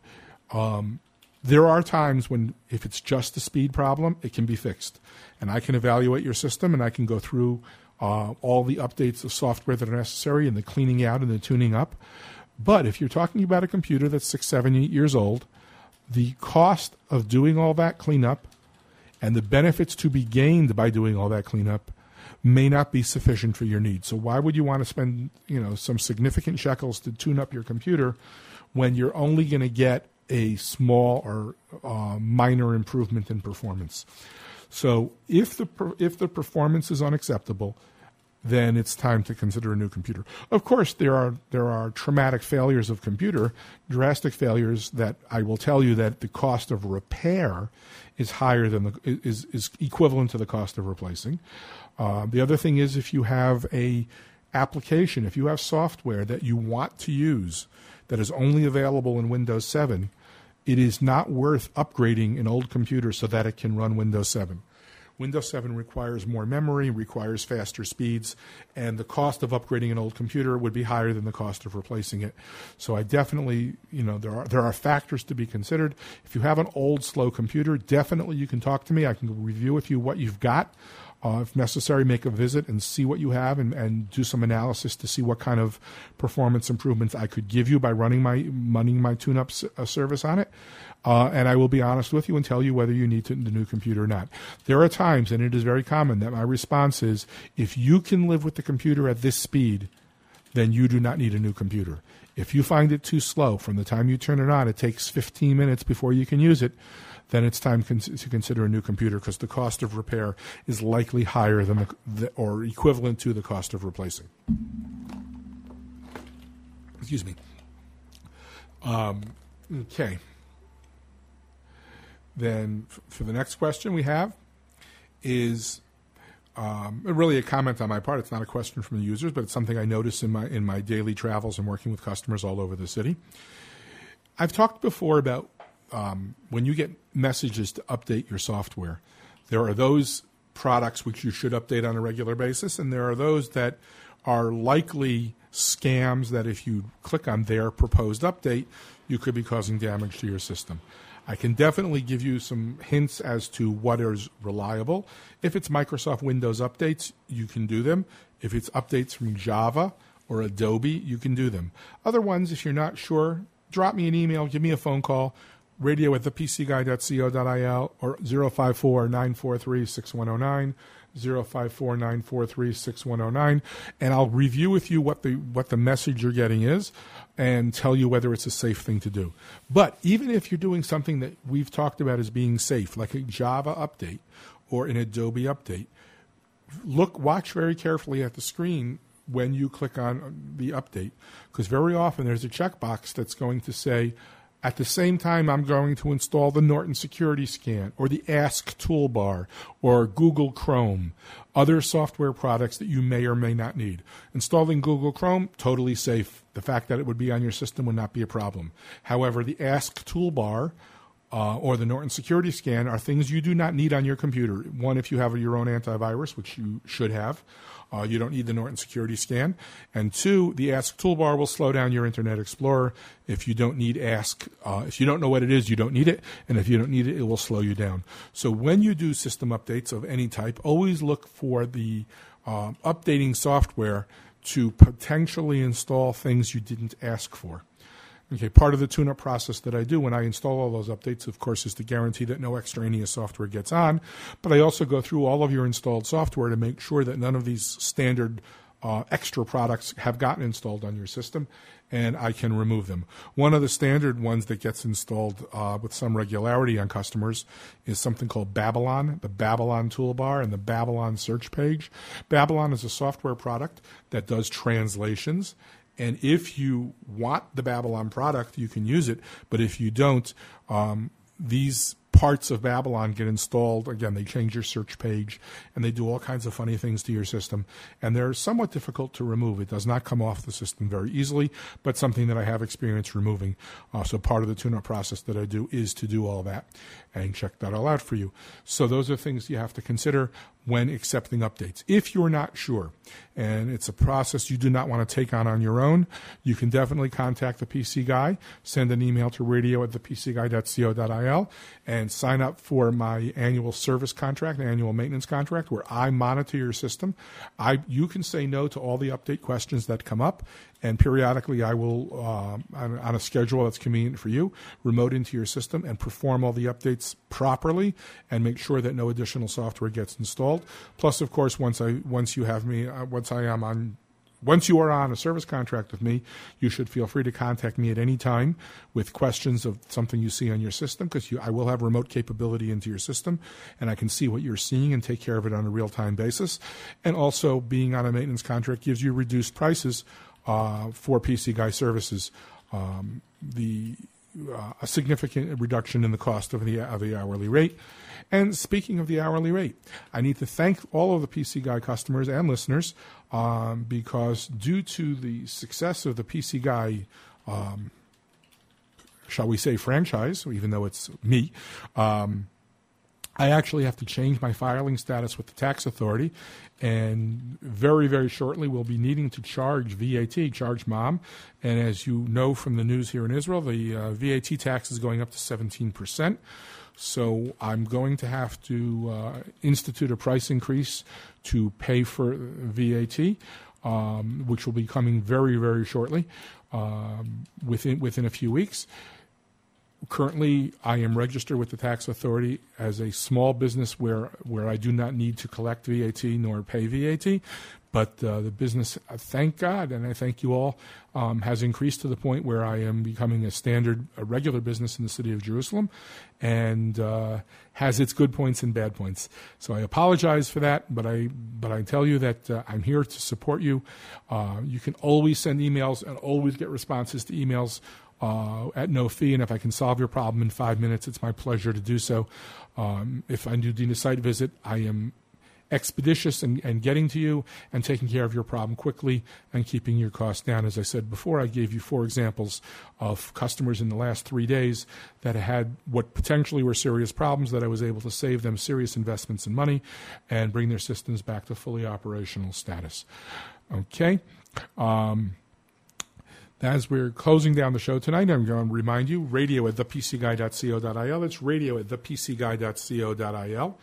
Um, there are times when, if it's just a speed problem, it can be fixed. And I can evaluate your system and I can go through uh, all the updates of software that are necessary and the cleaning out and the tuning up. But if you're talking about a computer that's six, seven, eight years old, the cost of doing all that cleanup and the benefits to be gained by doing all that cleanup may not be sufficient for your needs. So why would you want to spend, you know, some significant shekels to tune up your computer when you're only going to get a small or uh, minor improvement in performance? So if the if the performance is unacceptable, then it's time to consider a new computer. Of course, there are there are traumatic failures of computer, drastic failures that I will tell you that the cost of repair is higher than the is is equivalent to the cost of replacing. Uh, the other thing is if you have a application, if you have software that you want to use that is only available in Windows 7, it is not worth upgrading an old computer so that it can run Windows 7. Windows 7 requires more memory, requires faster speeds, and the cost of upgrading an old computer would be higher than the cost of replacing it. So I definitely, you know, there are there are factors to be considered. If you have an old slow computer, definitely you can talk to me. I can review with you what you've got. Uh, if necessary, make a visit and see what you have and, and do some analysis to see what kind of performance improvements I could give you by running my running my tune-up uh, service on it. Uh, and I will be honest with you and tell you whether you need to, the new computer or not. There are times, and it is very common, that my response is if you can live with the computer at this speed, then you do not need a new computer. If you find it too slow, from the time you turn it on, it takes 15 minutes before you can use it, then it's time to consider a new computer because the cost of repair is likely higher than the, the, or equivalent to the cost of replacing. Excuse me. Um, okay. Then f- for the next question we have is um, really a comment on my part. It's not a question from the users, but it's something I notice in my in my daily travels and working with customers all over the city. I've talked before about um, when you get messages to update your software, there are those products which you should update on a regular basis, and there are those that are likely scams that if you click on their proposed update, you could be causing damage to your system. I can definitely give you some hints as to what is reliable. If it's Microsoft Windows updates, you can do them. If it's updates from Java or Adobe, you can do them. Other ones, if you're not sure, drop me an email, give me a phone call radio at thepcguy.co.il or 054 943 6109. 054 943 6109 and I'll review with you what the what the message you're getting is and tell you whether it's a safe thing to do. But even if you're doing something that we've talked about as being safe like a Java update or an Adobe update, look watch very carefully at the screen when you click on the update because very often there's a checkbox that's going to say at the same time, I'm going to install the Norton Security Scan or the Ask toolbar or Google Chrome, other software products that you may or may not need. Installing Google Chrome, totally safe. The fact that it would be on your system would not be a problem. However, the Ask toolbar uh, or the Norton Security Scan are things you do not need on your computer. One, if you have your own antivirus, which you should have, uh, you don't need the Norton Security Scan. And two, the Ask toolbar will slow down your Internet Explorer. If you don't need Ask, uh, if you don't know what it is, you don't need it. And if you don't need it, it will slow you down. So when you do system updates of any type, always look for the uh, updating software to potentially install things you didn't ask for. Okay, part of the tune-up process that I do when I install all those updates, of course, is to guarantee that no extraneous software gets on. But I also go through all of your installed software to make sure that none of these standard uh, extra products have gotten installed on your system, and I can remove them. One of the standard ones that gets installed uh, with some regularity on customers is something called Babylon, the Babylon toolbar and the Babylon search page. Babylon is a software product that does translations and if you want the Babylon product, you can use it. But if you don't, um, these parts of Babylon get installed. Again, they change your search page and they do all kinds of funny things to your system. And they're somewhat difficult to remove. It does not come off the system very easily, but something that I have experience removing. Uh, so part of the tune up process that I do is to do all that and check that all out for you. So those are things you have to consider when accepting updates. If you're not sure, and it's a process you do not want to take on on your own, you can definitely contact the PC Guy, send an email to radio at thepcguy.co.il, and and sign up for my annual service contract, annual maintenance contract, where I monitor your system. I you can say no to all the update questions that come up, and periodically I will, uh, on, on, a schedule that's convenient for you, remote into your system and perform all the updates properly and make sure that no additional software gets installed. Plus, of course, once I once you have me, uh, once I am on once you are on a service contract with me, you should feel free to contact me at any time with questions of something you see on your system because I will have remote capability into your system and I can see what you're seeing and take care of it on a real time basis. And also, being on a maintenance contract gives you reduced prices uh, for PC Guy services. Um, the uh, a significant reduction in the cost of the of the hourly rate. And speaking of the hourly rate, I need to thank all of the PC Guy customers and listeners um, because due to the success of the PC Guy, um, shall we say, franchise, even though it's me. Um, I actually have to change my filing status with the tax authority, and very, very shortly we'll be needing to charge VAT, charge MOM. And as you know from the news here in Israel, the uh, VAT tax is going up to 17%. So I'm going to have to uh, institute a price increase to pay for VAT, um, which will be coming very, very shortly, um, within within a few weeks currently I am registered with the tax authority as a small business where where I do not need to collect VAT nor pay VAT. But uh, the business, uh, thank God, and I thank you all, um, has increased to the point where I am becoming a standard, a regular business in the city of Jerusalem, and uh, has its good points and bad points. So I apologize for that, but I but I tell you that uh, I'm here to support you. Uh, you can always send emails and always get responses to emails uh, at no fee. And if I can solve your problem in five minutes, it's my pleasure to do so. Um, if I do need a site visit, I am expeditious and in, in getting to you and taking care of your problem quickly and keeping your costs down. As I said before, I gave you four examples of customers in the last three days that had what potentially were serious problems that I was able to save them serious investments in money and bring their systems back to fully operational status. Okay. Um, as we're closing down the show tonight, I'm going to remind you radio at thepcguy.co.il. It's radio at thepcguy.co.il.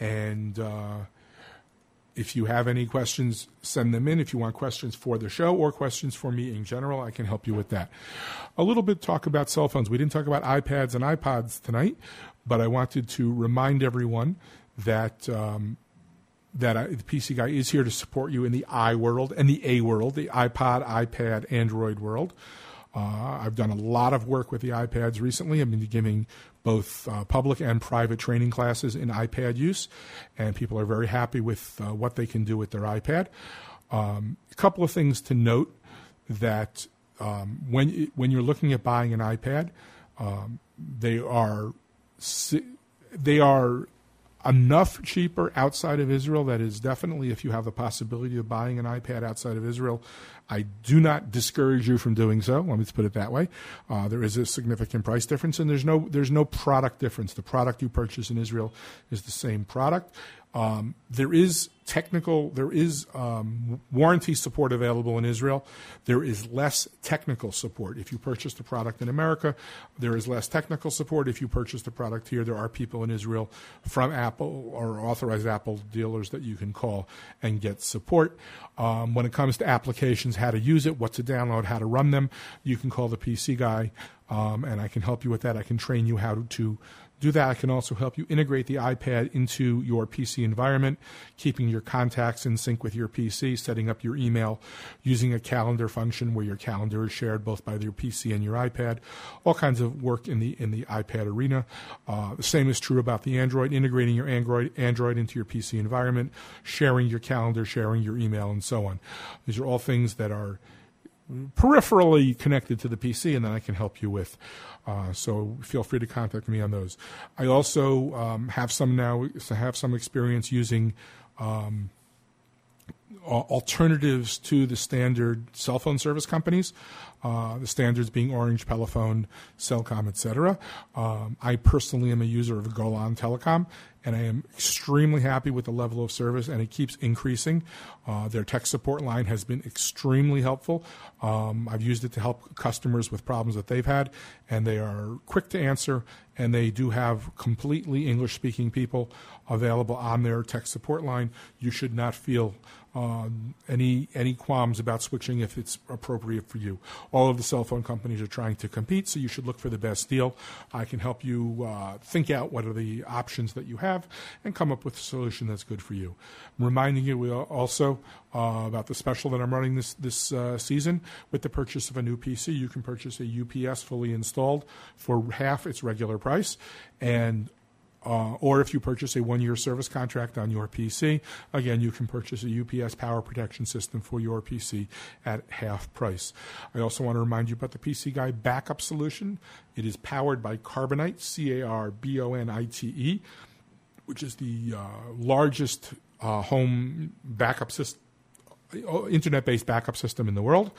And uh, if you have any questions, send them in. If you want questions for the show or questions for me in general, I can help you with that. A little bit talk about cell phones. We didn't talk about iPads and iPods tonight, but I wanted to remind everyone that um, that I, the PC guy is here to support you in the I world and the A world, the iPod, iPad, Android world. Uh, I've done a lot of work with the iPads recently. I've been giving both uh, public and private training classes in iPad use, and people are very happy with uh, what they can do with their iPad. Um, a couple of things to note that um, when when you're looking at buying an iPad, um, they are they are enough cheaper outside of Israel that is definitely, if you have the possibility of buying an iPad outside of Israel, I do not discourage you from doing so. Let me put it that way. Uh, there is a significant price difference, and there's no there's no product difference. The product you purchase in Israel is the same product. Um, there is technical, there is um, warranty support available in Israel. There is less technical support. If you purchase the product in America, there is less technical support. If you purchase the product here, there are people in Israel from Apple or authorized Apple dealers that you can call and get support. Um, when it comes to applications, how to use it, what to download, how to run them, you can call the PC guy, um, and I can help you with that. I can train you how to, to do that. Can also help you integrate the iPad into your PC environment, keeping your contacts in sync with your PC, setting up your email, using a calendar function where your calendar is shared both by your PC and your iPad. All kinds of work in the in the iPad arena. Uh, the same is true about the Android, integrating your Android Android into your PC environment, sharing your calendar, sharing your email, and so on. These are all things that are peripherally connected to the PC, and then I can help you with. Uh, so feel free to contact me on those. I also um, have some now have some experience using um, alternatives to the standard cell phone service companies, uh, the standards being Orange, Pelephone, Cellcom, etc. Um, I personally am a user of Golan Telecom, and I am extremely happy with the level of service, and it keeps increasing. Uh, their tech support line has been extremely helpful. Um, I've used it to help customers with problems that they've had, and they are quick to answer, and they do have completely English speaking people available on their tech support line. You should not feel uh, any any qualms about switching if it's appropriate for you. All of the cell phone companies are trying to compete, so you should look for the best deal. I can help you uh, think out what are the options that you have and come up with a solution that's good for you. I'm reminding you also uh, about the special that I'm running this this uh, season with the purchase of a new PC. You can purchase a UPS fully installed for half its regular price, and uh, or if you purchase a one year service contract on your PC, again, you can purchase a UPS power protection system for your PC at half price. I also want to remind you about the PC Guy backup solution. It is powered by Carbonite, C A R B O N I T E, which is the uh, largest uh, home backup system internet-based backup system in the world,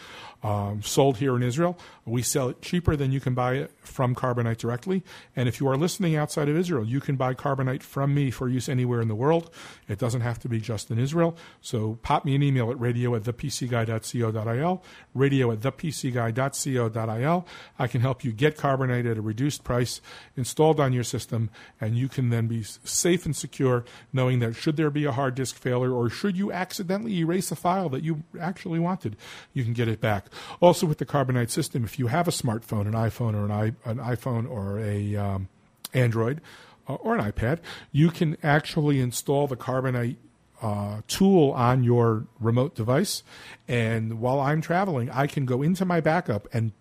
um, sold here in Israel. We sell it cheaper than you can buy it from Carbonite directly. And if you are listening outside of Israel, you can buy Carbonite from me for use anywhere in the world. It doesn't have to be just in Israel. So pop me an email at radio at thepcguy.co.il, radio at thepcguy.co.il. I can help you get Carbonite at a reduced price installed on your system, and you can then be safe and secure knowing that should there be a hard disk failure or should you accidentally erase a file file that you actually wanted, you can get it back. Also, with the Carbonite system, if you have a smartphone, an iPhone or an, I, an iPhone or a um, Android uh, or an iPad, you can actually install the Carbonite uh, tool on your remote device. And while I'm traveling, I can go into my backup and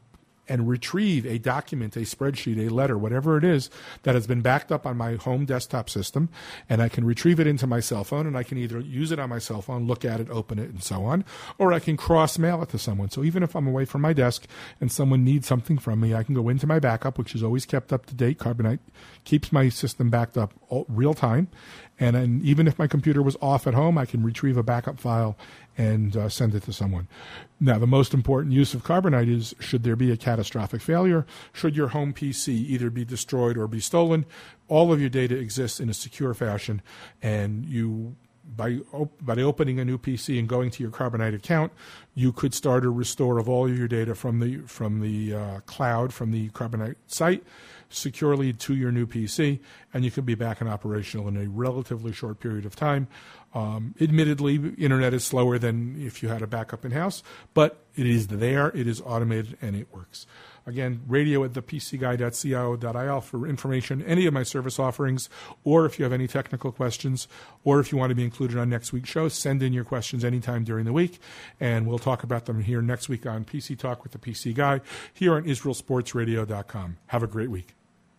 and retrieve a document, a spreadsheet, a letter, whatever it is that has been backed up on my home desktop system, and I can retrieve it into my cell phone, and I can either use it on my cell phone, look at it, open it, and so on, or I can cross mail it to someone. So even if I'm away from my desk and someone needs something from me, I can go into my backup, which is always kept up to date. Carbonite keeps my system backed up all, real time, and even if my computer was off at home, I can retrieve a backup file and uh, send it to someone. Now, the most important use of Carbonite is should there be a catastrophic failure, should your home PC either be destroyed or be stolen, all of your data exists in a secure fashion, and you by by opening a new PC and going to your Carbonite account, you could start a restore of all of your data from the from the uh, cloud from the Carbonite site securely to your new PC, and you can be back and operational in a relatively short period of time. Um, admittedly, internet is slower than if you had a backup in house, but it is there, it is automated, and it works. Again, radio at thepcguy.co.il for information, any of my service offerings, or if you have any technical questions, or if you want to be included on next week's show, send in your questions anytime during the week, and we'll talk about them here next week on PC Talk with the PC Guy here on IsraelSportsRadio.com. Have a great week.